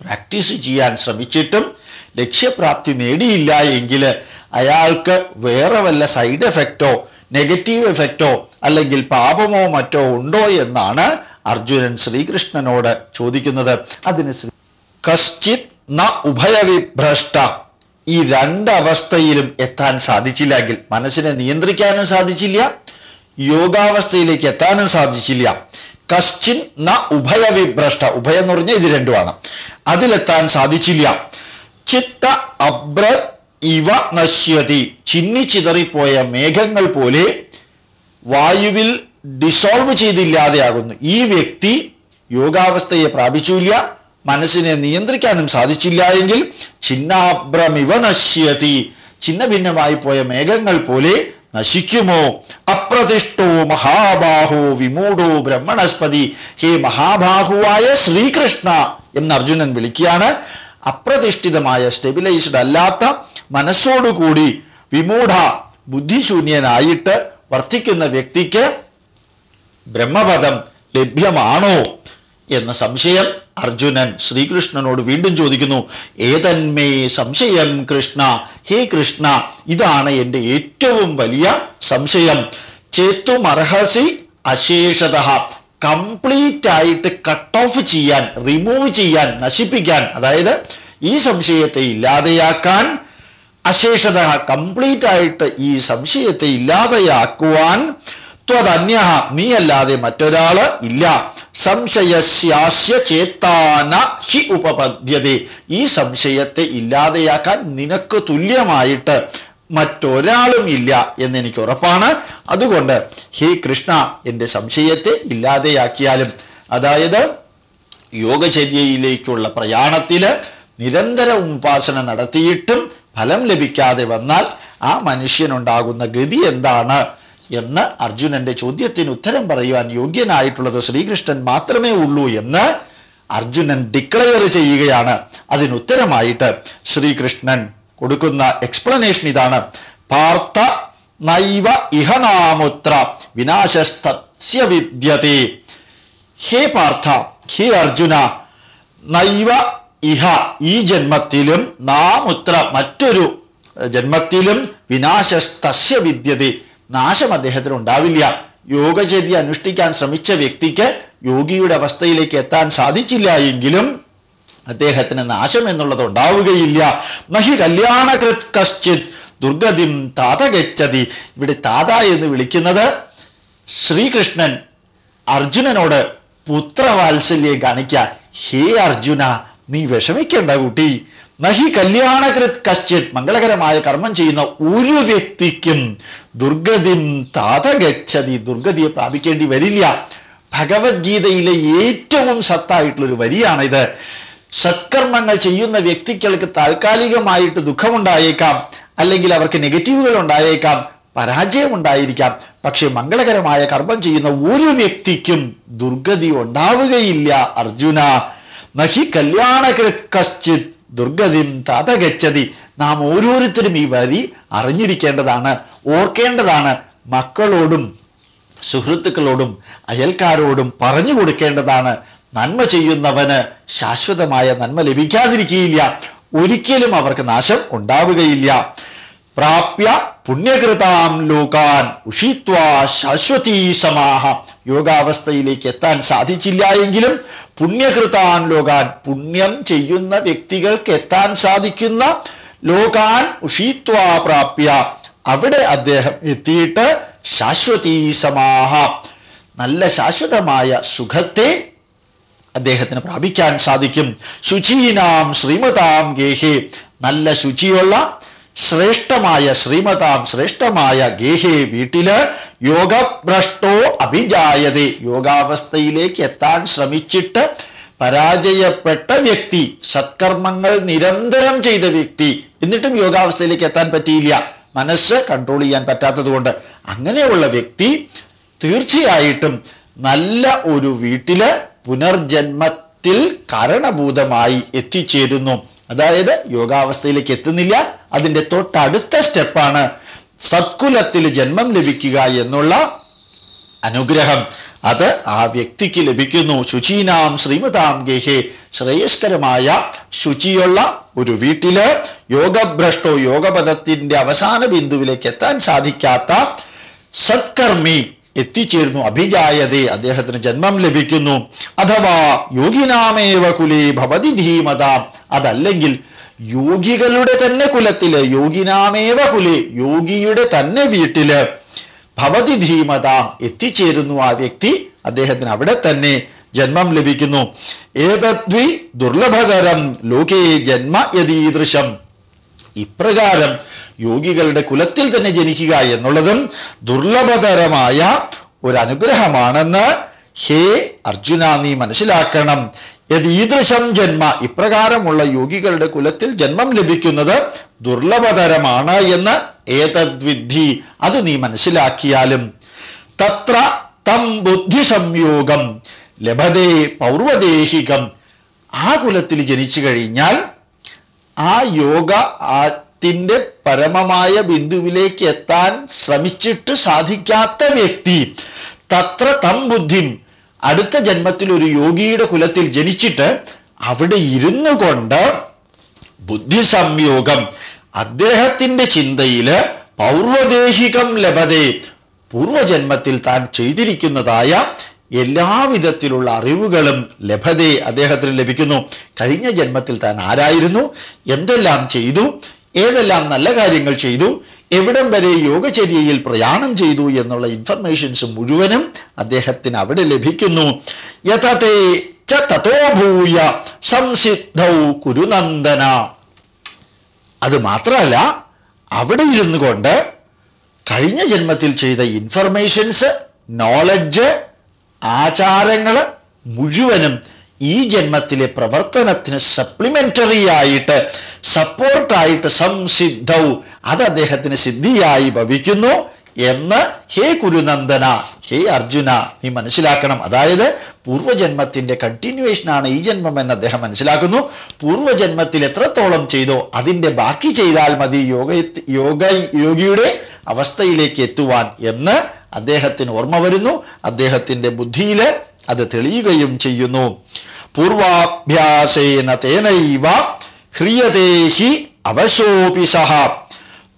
പ്രാക്ടീസ് ചെയ്യാൻ ശ്രമിച്ചിട്ടും ലക്ഷ്യപ്രാപ്തി നേടിയില്ല എങ്കിൽ അയാൾക്ക് വേറെ വല്ല സൈഡ് എഫക്റ്റോ നെഗറ്റീവ് എഫക്റ്റോ അല്ലെങ്കിൽ പാപമോ മറ്റോ ഉണ്ടോ എന്നാണ് അർജുനൻ ശ്രീകൃഷ്ണനോട് ചോദിക്കുന്നത്. അതിന് കശ്ചിത് ന ഉഭയവിഭ്രഷ്ട. ഈ രണ്ടവസ്ഥയിലും എത്താൻ സാധിച്ചില്ലെങ്കിൽ മനസ്സിനെ നിയന്ത്രിക്കാനും സാധിച്ചില്ല യോഗാവസ്ഥയിലേക്ക് എത്താനും സാധിച്ചില്ല. കശ്ചിൻ ന ഉഭയവിഭ്രഷ്ട ഉഭയം എന്ന് പറഞ്ഞാൽ ഇത് രണ്ടുമാണ്. അതിലെത്താൻ സാധിച്ചില്ല. ചിത്ത അബ്ര ഇവ നശ്യതി. ചിന്നിച്ചിതറിപ്പോയ മേഘങ്ങൾ പോലെ വായുവിൽ ഡിസോൾവ് ചെയ്തില്ലാതെയാകുന്നു. ഈ വ്യക്തി യോഗാവസ്ഥയെ പ്രാപിച്ചില്ല മനസ്സിനെ നിയന്ത്രിക്കാനും സാധിച്ചില്ല എങ്കിൽ നശ്യതി. ചിന്ന ഭിന്നമായി പോയ മേഘങ്ങൾ പോലെ നശിക്കുമോ? അപ്രതിഷ്ഠോ മഹാബാഹോ വിമൂഢോ ബ്രഹ്മണസ്പതി ഹേ മഹാബാഹുവായ ശ്രീകൃഷ്ണ എന്ന് അർജുനൻ വിളിക്കുകയാണ്. അപ്രതിഷ്ഠിതമായ സ്റ്റെബിലൈസ്ഡ് അല്ലാത്ത മനസ്സോടുകൂടി വിമൂഢ ബുദ്ധിശൂന്യനായിട്ട് വർത്തിക്കുന്ന വ്യക്തിക്ക് ബ്രഹ്മപദം ലഭ്യമാണോ? എന്ന സംശയം അർജുനൻ ശ്രീകൃഷ്ണനോട് വീണ്ടും ചോദിക്കുന്നു ഏതന്മേ സംശയം കൃഷ്ണ? ഹേ കൃഷ്ണ ഇതാണ് എന്റെ ഏറ്റവും വലിയ സംശയം. ചേത്തുമർഹസി അശേഷത. കംപ്ലീറ്റ് ആയിട്ട് കട്ട് ഓഫ് ചെയ്യാൻ റിമൂവ് ചെയ്യാൻ നശിപ്പിക്കാൻ അതായത് ഈ സംശയത്തെ ഇല്ലാതെയാക്കാൻ അശേഷത കംപ്ലീറ്റ് ആയിട്ട് ഈ സംശയത്തെ ഇല്ലാതെയാക്കുവാൻ ത്വതന്യ നീയല്ലാതെ മറ്റൊരാൾ ഇല്ല. സംശയസ്യാസ്യ ചേത്താന ഹി ഉപപദ്ധ്യത. ഈ സംശയത്തെ ഇല്ലാതെയാക്കാൻ നിനക്ക് തുല്യമായിട്ട് മറ്റൊരാളും ഇല്ല എന്ന് എനിക്ക് ഉറപ്പാണ്. അതുകൊണ്ട് ഹേ കൃഷ്ണ എന്റെ സംശയത്തെ ഇല്ലാതെയാക്കിയാലും അതായത് യോഗചര്യയിലേക്കുള്ള പ്രയാണത്തിൽ നിരന്തര ഉപാസന നടത്തിയിട്ടും ഫലം ലഭിക്കാതെ വന്നാൽ ആ മനുഷ്യനുണ്ടാകുന്ന ഗതി എന്താണ്? എന്ന് അർജുനന്റെ ചോദ്യത്തിന് ഉത്തരം പറയുവാൻ യോഗ്യനായിട്ടുള്ളത് ശ്രീകൃഷ്ണൻ മാത്രമേ ഉള്ളൂ എന്ന് അർജുനൻ ഡിക്ലെയർ ചെയ്യുകയാണ്. അതിനുത്തരമായിട്ട് ശ്രീകൃഷ്ണൻ കൊടുക്കുന്ന എക്സ്പ്ലനേഷൻ ഇതാണ്. പാർത്ഥ നൈവ ഇഹനാമുത്ര വിനാശസ്തസ്യ ഹേ പാർത്ഥ ഹേ അർജുന നൈവ ഇഹ ഈ ജന്മത്തിലും നാമുത്ര മറ്റൊരു ജന്മത്തിലും വിനാശസ്തസ്യ വിദ്യത. നാശം അദ്ദേഹത്തിന് ഉണ്ടാവില്ല. യോഗചര്യ അനുഷ്ഠിക്കാൻ ശ്രമിച്ച വ്യക്തിക്ക് യോഗിയുടെ അവസ്ഥയിലേക്ക് എത്താൻ സാധിച്ചില്ല എങ്കിലും അദ്ദേഹത്തിന് നാശം എന്നുള്ളത് ഉണ്ടാവുകയില്ല. നഹി കല്യാണകൃത് കശ്ചിത് ദുർഗതിം താത ഗച്ഛതി. ഇവിടെ താത എന്ന് വിളിക്കുന്നത് ശ്രീകൃഷ്ണൻ അർജുനനോട് പുത്രവാത്സല്യം കാണിക്കാൻ ഹേ അർജുന നീ വിഷമിക്കേണ്ട കുട്ടി. നഹി കല്യാണകൃത് കശ്ചിത് മംഗളകരമായ കർമ്മം ചെയ്യുന്ന ഒരു വ്യക്തിക്കും ദുർഗതിം താതഗച്ഛതി ദുർഗതിയെ പ്രാപിക്കേണ്ടി വരില്ല. ഭഗവത്ഗീതയിലെ ഏറ്റവും സത്തായിട്ടുള്ളൊരു വരിയാണിത്. സത്കർമ്മങ്ങൾ ചെയ്യുന്ന വ്യക്തികൾക്ക് താൽക്കാലികമായിട്ട് ദുഃഖമുണ്ടായേക്കാം അല്ലെങ്കിൽ അവർക്ക് നെഗറ്റീവുകൾ ഉണ്ടായേക്കാം പരാജയം ഉണ്ടായിരിക്കാം പക്ഷെ മംഗളകരമായ കർമ്മം ചെയ്യുന്ന ഒരു വ്യക്തിക്കും ദുർഗതി ഉണ്ടാവുകയില്ല അർജുന. നഹി കല്യാണകൃത് കശ്ചിത് ദുർഗതിം തതഗച്ഛതി. നാം ഓരോരുത്തരും ഈ വരി അറിഞ്ഞിരിക്കേണ്ടതാണ് ഓർക്കേണ്ടതാണ് മക്കളോടും സുഹൃത്തുക്കളോടും അയൽക്കാരോടും പറഞ്ഞു കൊടുക്കേണ്ടതാണ്. നന്മ ചെയ്യുന്നവന് ശാശ്വതമായ നന്മ ലഭിക്കാതിരിക്കുകയില്ല. ഒരിക്കലും അവർക്ക് നാശം ഉണ്ടാവുകയില്ല. പ്രാപ്യ പുണ്യകൃതാം ലോകാൻ ഉഷിത്വാ ശാശ്വതീ സമാഹ. യോഗാവസ്ഥയിലേക്ക് എത്താൻ സാധിച്ചില്ല എങ്കിലും പുണ്യകൃതാൻ ലോകാൻ പുണ്യം ചെയ്യുന്ന വ്യക്തികൾക്ക് എത്താൻ സാധിക്കുന്ന ലോകാൻ ഉഷീത്വാ പ്രാപ്യ. അവിടെ അദ്ദേഹം എത്തിയിട്ട് ശാശ്വതീ സമാഹ. നല്ല ശാശ്വതമായ സുഖത്തെ അദ്ദേഹത്തിന് പ്രാപിക്കാൻ സാധിക്കും. ശുചീനാം ശ്രീമതാം ഗേഹേ. നല്ല ശുചിയുള്ള ശ്രേഷ്ഠമായ ശ്രീമതാം ശ്രേഷ്ഠമായ ഗേഹേ വീട്ടിൽ യോഗഭ്രഷ്ടോ അഭിജായതേ. യോഗാവസ്ഥയിലേക്ക് എത്താൻ ശ്രമിച്ചിട്ട് പരാജയപ്പെട്ട വ്യക്തി സത്കർമ്മങ്ങൾ നിരന്തരം ചെയ്ത വ്യക്തി എന്നിട്ടും യോഗാവസ്ഥയിലേക്ക് എത്താൻ പറ്റിയില്ല. മനസ്സ് കൺട്രോൾ ചെയ്യാൻ പറ്റാത്തതുകൊണ്ട് അങ്ങനെയുള്ള വ്യക്തി തീർച്ചയായിട്ടും നല്ല ഒരു വീട്ടിൽ പുനർജന്മത്തിൽ കാരണഭൂതമായി എത്തിച്ചേരുന്നു. അതായത് യോഗാവസ്ഥയിലേക്ക് എത്തുന്നില്ല അതിന്റെ തൊട്ടടുത്ത സ്റ്റെപ്പാണ് സത്കുലത്തിൽ ജന്മം ലഭിക്കുക എന്നുള്ള അനുഗ്രഹം. അത് ആ വ്യക്തിക്ക് ലഭിക്കുന്നു. ശുചീനാം ശ്രീമതാം ഗേഹേ. ശ്രേയസ്കരമായ ശുചിയുള്ള ഒരു വീട്ടിൽ യോഗഭ്രഷ്ടോ യോഗപദത്തിന്റെ അവസാന ബിന്ദുവിലേക്ക് എത്താൻ സാധിക്കാത്ത സത്കർമ്മി എത്തിച്ചേരുന്നു. അഭിജായതേ അദ്ദേഹത്തിന് ജന്മം ലഭിക്കുന്നു. അഥവാ യോഗിനാമേവ കുലേ ഭവതി ധീമത. അതല്ലെങ്കിൽ യോഗികളുടെ തന്നെ കുലത്തിൽ യോഗിനാമേവ കുലേ യോഗിയുടെ തന്നെ വീട്ടിൽ ഭവതി ധീമത എത്തിച്ചേരുന്നു ആ വ്യക്തി. അദ്ദേഹത്തിന് അവിടെ തന്നെ ജന്മം ലഭിക്കുന്നു. ഏതദ്വി ദുർലഭതരം ലോകേ ജന്മ യതീദൃശം ഇപ്രകാരം യോഗികളുടെ കുലത്തിൽ തന്നെ ജനിക്കുക എന്നുള്ളതും ദുർലഭതരമായ ഒരു അനുഗ്രഹമാണെന്ന് ഹേ അർജുന നീ മനസ്സിലാക്കണം. ഈദൃശം ജന്മ. ഇപ്രകാരമുള്ള യോഗികളുടെ കുലത്തിൽ ജന്മം ലഭിക്കുന്നത് ദുർലഭതരമാണ് എന്ന് ഏതദ്വിദ്ധി. അത് നീ മനസ്സിലാക്കിയാലും തത്ര തം ബുദ്ധി സംയോഗം ലഭതേ പൗർവദേഹികം ആ കുലത്തിൽ ജനിച്ചു കഴിഞ്ഞാൽ ആ യോഗ ആത്തിന്റെ പരമമായ ബിന്ദുവിലേക്ക് എത്താൻ ശ്രമിച്ചിട്ട് സാധിക്കാത്ത വ്യക്തി തത്ര തം ബുദ്ധിം. അടുത്ത ജന്മത്തിൽ ഒരു യോഗിയുടെ കുലത്തിൽ ജനിച്ചിട്ട് അവിടെ ഇരുന്നു കൊണ്ട് ബുദ്ധി സംയോഗം അദ്ദേഹത്തിന്റെ ചിന്തയിൽ പൗർവദേഹികം ലഭതേ. പൂർവജന്മത്തിൽ താൻ ചെയ്തിരിക്കുന്നതായ എല്ലാവിധത്തിലുള്ള അറിവുകളും ലഭതേ അദ്ദേഹത്തിന് ലഭിക്കുന്നു. കഴിഞ്ഞ ജന്മത്തിൽ താൻ ആരായിരുന്നു? എന്തെല്ലാം ചെയ്തു? ഏതെല്ലാം നല്ല കാര്യങ്ങൾ ചെയ്തു? എവിടം വരെ യോഗചര്യയിൽ പ്രയാണം ചെയ്തു എന്നുള്ള ഇൻഫർമേഷൻസ് മുഴുവനും അദ്ദേഹത്തിന് അവിടെ ലഭിക്കുന്നു. യഥതേ ച തഥോഭൂയ സംസിദ്ധൗ കുരുനന്ദന. അത് മാത്രമല്ല അവിടെ ഇരുന്നു കൊണ്ട് കഴിഞ്ഞ ജന്മത്തിൽ ചെയ്ത ഇൻഫർമേഷൻസ് നോളജ് ആചാരങ്ങൾ മുഴുവനും ഈ ജന്മത്തിലെ പ്രവർത്തനത്തിന് സപ്ലിമെന്ററി ആയിട്ട് സപ്പോർട്ടായിട്ട് സംസിദ്ധവും അത് അദ്ദേഹത്തിന് സിദ്ധിയായി ഭവിക്കുന്നു എന്ന് ഹേ കുരുനന്ദന ഹേ അർജുന നീ മനസ്സിലാക്കണം. അതായത് പൂർവജന്മത്തിന്റെ കണ്ടിന്യൂവേഷനാണ് ഈ ജന്മം എന്ന് അദ്ദേഹം മനസ്സിലാക്കുന്നു. പൂർവജന്മത്തിൽ എത്രത്തോളം ചെയ്തോ അതിന്റെ ബാക്കി ചെയ്താൽ മതി യോഗ യോഗ യോഗിയുടെ അവസ്ഥയിലേക്ക് എത്തുവാൻ എന്ന് അദ്ദേഹത്തിന് ഓർമ്മ വരുന്നു. അദ്ദേഹത്തിന്റെ ബുദ്ധിയിൽ അത് തെളിയുകയും ചെയ്യുന്നു. പൂർവാഭ്യാസേന തേനൈവ ഹ്രിയതേഹി അവശോപി സഹ.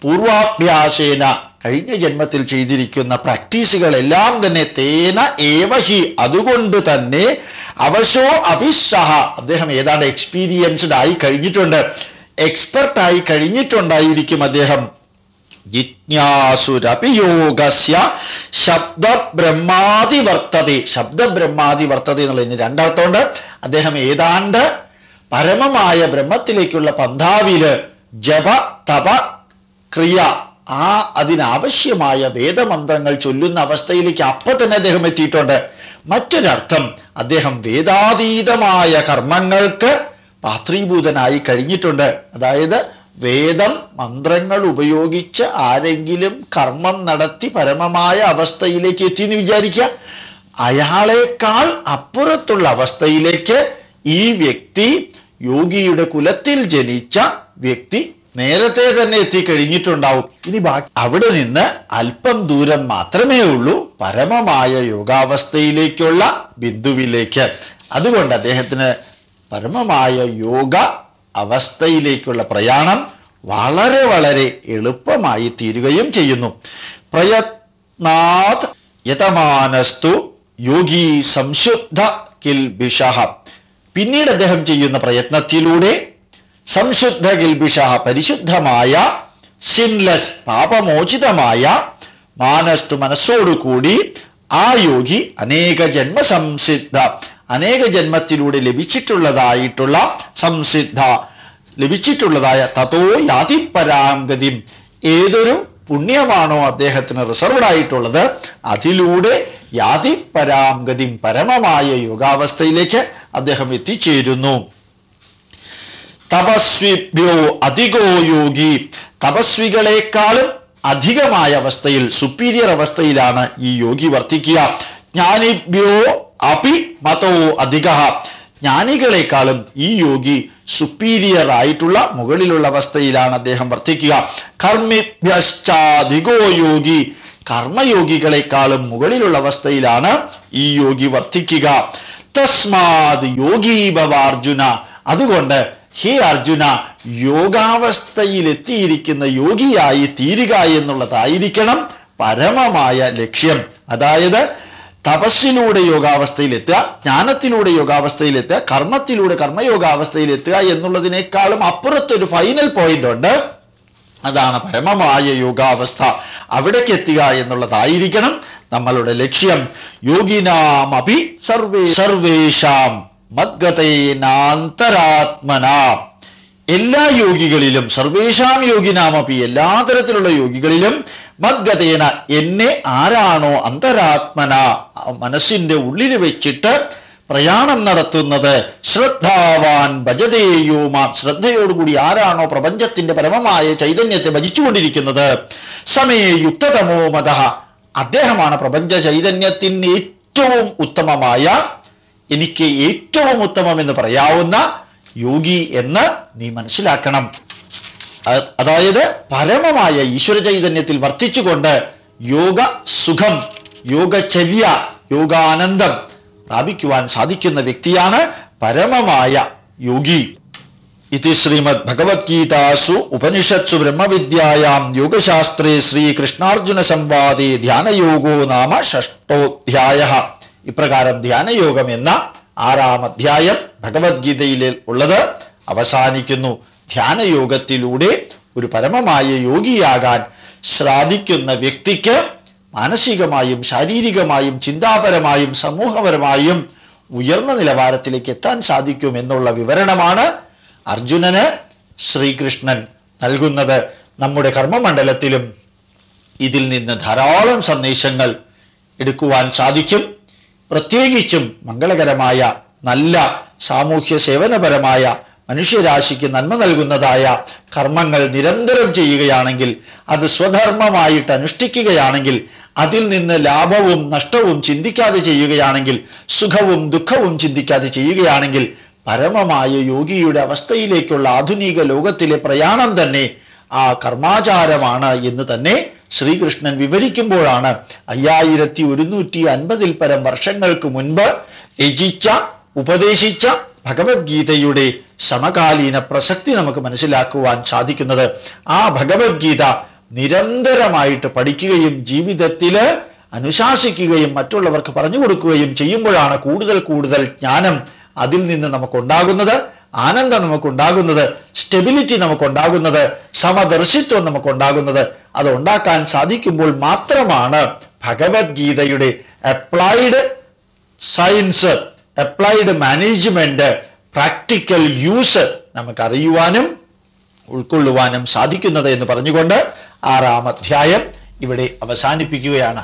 പൂർവാഭ്യാസേന കഴിഞ്ഞ ജന്മത്തിൽ ചെയ്തിരിക്കുന്ന പ്രാക്ടീസുകളെല്ലാം തന്നെ തേന ഏവഹി അതുകൊണ്ട് തന്നെ അവശോ അഭിസഹ അദ്ദേഹം ഏതാണ്ട് എക്സ്പീരിയൻസ്ഡ് ആയി കഴിഞ്ഞിട്ടുണ്ട്. എക്സ്പെർട്ടായി കഴിഞ്ഞിട്ടുണ്ടായിരിക്കും അദ്ദേഹം. ജിജ്ഞാസുരപി യോഗസ്യ ശബ്ദബ്രഹ്മാതി വർത്തതി ശബ്ദബ്രഹ്മാതി വർത്തതി എന്നുള്ളതിന് രണ്ടർത്ഥമുണ്ട്. അദ്ദേഹം ഏതാണ്ട് പരമമായ ബ്രഹ്മത്തിലേക്കുള്ള പന്ഥാവിൽ ജപ തപ ക്രിയ ആ അതിനാവശ്യമായ വേദമന്ത്രങ്ങൾ ചൊല്ലുന്ന അവസ്ഥയിലേക്ക് അപ്പൊ തന്നെ അദ്ദേഹം എത്തിയിട്ടുണ്ട്. മറ്റൊരർത്ഥം അദ്ദേഹം വേദാതീതമായ കർമ്മങ്ങൾക്ക് പാത്രീഭൂതനായി കഴിഞ്ഞിട്ടുണ്ട്. അതായത് വേദം മന്ത്രങ്ങൾ ഉപയോഗിച്ച് ആരെങ്കിലും കർമ്മം നടത്തി പരമമായ അവസ്ഥയിലേക്ക് എത്തി എന്ന് വിചാരിക്കുക. അയാളേക്കാൾ അപ്പുറത്തുള്ള അവസ്ഥയിലേക്ക് ഈ വ്യക്തി യോഗിയുടെ കുലത്തിൽ ജനിച്ച വ്യക്തി നേരത്തെ തന്നെ എത്തിക്കഴിഞ്ഞിട്ടുണ്ടാവും. ഇനി ബാക്കി അവിടെ നിന്ന് അല്പം ദൂരം മാത്രമേ ഉള്ളൂ. പരമമായ യോഗാവസ്ഥയിലേക്കുള്ള ബിന്ദുവിലേക്ക്. അതുകൊണ്ട് അദ്ദേഹത്തിന് പരമമായ യോഗ അവസ്ഥയിലേക്കുള്ള പ്രയാണം വളരെ വളരെ എളുപ്പമായി തീരുകയും ചെയ്യുന്നു. പ്രയത്നാത് യതമാനസ്തു യോഗി സംശുദ്ധ കിൽ ബിഷഹ പിന്നീട് അദ്ദേഹം ചെയ്യുന്ന പ്രയത്നത്തിലൂടെ സംശുദ്ധ കിൽബിഷ പരിശുദ്ധമായ സിൻലെസ് പാപമോചിതമായ മാനസ്തു മനസ്സോടുകൂടി ആ യോഗി അനേക ജന്മസംസിദ്ധ അനേക ജന്മത്തിലൂടെ ലഭിച്ചിട്ടുള്ളതായിട്ടുള്ള സംസിദ്ധ ലഭിച്ചിട്ടുള്ളതായ തതോ യാതിപരാംഗതി ഏതൊരു പുണ്യമാണോ അദ്ദേഹത്തിന് റിസർവ്ഡ് ആയിട്ടുള്ളത് അതിലൂടെ യാതിപരാംഗതി പരമമായ യോഗാവസ്ഥയിലേക്ക് അദ്ദേഹം എത്തിച്ചേരുന്നു. തപസ്വിഭ്യോ അധികോ യോഗി. തപസ്വികളെക്കാളും അധികമായ അവസ്ഥയിൽ സുപ്പീരിയർ അവസ്ഥയിലാണ് ഈ യോഗി വർത്തിക്കുക. ജ്ഞാനിഭ്യോ അപി മതോ അധിക. ജ്ഞാനികളെക്കാളും ഈ യോഗി സുപ്പീരിയർ ആയിട്ടുള്ള മുകളിലുള്ള അവസ്ഥയിലാണ് അദ്ദേഹം വർദ്ധിക്കുക കർമ്മിഭ്യശ്ചാധികോ യോഗി. കർമ്മയോഗികളെക്കാളും മുകളിലുള്ള അവസ്ഥയിലാണ് ഈ യോഗി വർദ്ധിക്കുക തസ്മാത് യോഗീഭവാർജുന. അതുകൊണ്ട് ഹേ അർജുന യോഗാവസ്ഥയിലെത്തിയിരിക്കുന്ന യോഗിയായി തീരുക എന്നുള്ളതായിരിക്കണം പരമമായ ലക്ഷ്യം. അതായത് തപസ്സിലൂടെ യോഗാവസ്ഥയിലെത്തുക ജ്ഞാനത്തിലൂടെ യോഗാവസ്ഥയിലെത്തുക കർമ്മത്തിലൂടെ കർമ്മയോഗാവസ്ഥയിലെത്തുക എന്നുള്ളതിനേക്കാളും അപ്പുറത്തൊരു ഫൈനൽ പോയിന്റ് ഉണ്ട്. അതാണ് പരമമായ യോഗാവസ്ഥ. അവിടേക്ക് എത്തുക എന്നുള്ളതായിരിക്കണം നമ്മളുടെ ലക്ഷ്യം. യോഗിനാമപി സർവേ സർവേഷാം മദ്ഗതേനാന്തരാത്മന എല്ലാ യോഗികളിലും സർവേഷാം യോഗിനാമപി എല്ലാ തരത്തിലുള്ള യോഗികളിലും മദ്ഗതേന എന്നെ ആരാണോ അന്തരാത്മന മനസ്സിന്റെ ഉള്ളിൽ വെച്ചിട്ട് പ്രയാണം നടത്തുന്നത് ശ്രദ്ധാവാൻ ഭജതേയോമാം ശ്രദ്ധയോടുകൂടി ആരാണോ പ്രപഞ്ചത്തിന്റെ പരമമായ ചൈതന്യത്തെ ഭജിച്ചുകൊണ്ടിരിക്കുന്നത്. സമയ യുക്തതമോ മത. അദ്ദേഹമാണ് പ്രപഞ്ച ചൈതന്യത്തിന് ഏറ്റവും ഉത്തമമായ എനിക്ക് ഏറ്റവും ഉത്തമം എന്ന് പറയാവുന്ന യോഗി എന്ന് നീ മനസ്സിലാക്കണം. അതായത് പരമമായ ഈശ്വര ചൈതന്യത്തിൽ വർത്തിച്ചുകൊണ്ട് യോഗ സുഖം യോഗചര്യ യോഗാനന്ദം പ്രാപിക്കുവാൻ സാധിക്കുന്ന വ്യക്തിയാണ് പരമമായ യോഗി. ഇത് ശ്രീമദ് ഭഗവത്ഗീതാസു ഉപനിഷത്സു ബ്രഹ്മവിദ്യായാം യോഗശാസ്ത്രേ ശ്രീകൃഷ്ണാർജുന സംവാദേ ധ്യാനയോഗോ നാമ ഷഷ്ടോധ്യായ. ഇപ്രകാരം ധ്യാനയോഗം എന്ന ആറാം അധ്യായം ഭഗവത്ഗീതയിൽ ഉള്ളത് അവസാനിക്കുന്നു. ധ്യാനയോഗത്തിലൂടെ ഒരു പരമമായ യോഗിയാകാൻ ശ്രാദിക്കുന്ന വ്യക്തിക്ക് മാനസികമായും ശാരീരികമായും ചിന്താപരമായും സമൂഹപരമായും ഉയർന്ന നിലവാരത്തിലേക്ക് എത്താൻ സാധിക്കും എന്നുള്ള വിവരണമാണ് അർജുനന് ശ്രീകൃഷ്ണൻ നൽകുന്നത്. നമ്മുടെ കർമ്മമണ്ഡലത്തിലും ഇതിൽ നിന്ന് ധാരാളം സന്ദേശങ്ങൾ എടുക്കുവാൻ സാധിക്കും. പ്രത്യേകിച്ചും മംഗളകരമായ നല്ല സാമൂഹ്യ സേവനപരമായ മനുഷ്യരാശിക്ക് നന്മ നൽകുന്നതായ കർമ്മങ്ങൾ നിരന്തരം ചെയ്യുകയാണെങ്കിൽ അത് സ്വധർമ്മമായിട്ട് അനുഷ്ഠിക്കുകയാണെങ്കിൽ അതിൽ നിന്ന് ലാഭവും നഷ്ടവും ചിന്തിക്കാതെ ചെയ്യുകയാണെങ്കിൽ സുഖവും ദുഃഖവും ചിന്തിക്കാതെ ചെയ്യുകയാണെങ്കിൽ പരമമായ യോഗിയുടെ അവസ്ഥയിലേക്കുള്ള ആധുനിക ലോകത്തിലെ പ്രയാണം തന്നെ ആ കർമാചാരമാണ് എന്ന് തന്നെ ശ്രീകൃഷ്ണൻ വിവരിക്കുമ്പോഴാണ് അയ്യായിരത്തി ഒരുന്നൂറ്റി അൻപതിൽ പരം വർഷങ്ങൾക്ക് മുൻപ് രചിച്ച ഉപദേശിച്ച ഭഗവത്ഗീതയുടെ സമകാലീന പ്രസക്തി നമുക്ക് മനസ്സിലാക്കുവാൻ സാധിക്കുന്നത്. ആ ഭഗവത്ഗീത നിരന്തരമായിട്ട് പഠിക്കുകയും ജീവിതത്തിൽ അനുശാസിക്കുകയും മറ്റുള്ളവർക്ക് പറഞ്ഞു കൊടുക്കുകയും ചെയ്യുമ്പോഴാണ് കൂടുതൽ കൂടുതൽ ജ്ഞാനം അതിൽ നിന്ന് നമുക്കുണ്ടാകുന്നത്. ആനന്ദം നമുക്കുണ്ടാകുന്നത്. സ്റ്റെബിലിറ്റി നമുക്കുണ്ടാകുന്നത്. സമദർശിത്വം നമുക്കുണ്ടാകുന്നത്. അത് ഉണ്ടാക്കാൻ സാധിക്കുമ്പോൾ മാത്രമാണ് ഭഗവത്ഗീതയുടെ applied science applied management practical use നമുക്ക് അറിയുവാനും ഉൾക്കൊള്ളുവാനും സാധിക്കുന്നത് എന്ന് പറഞ്ഞുകൊണ്ട് ആറാം അധ്യായം ഇവിടെ അവസാനിപ്പിക്കുകയാണ്.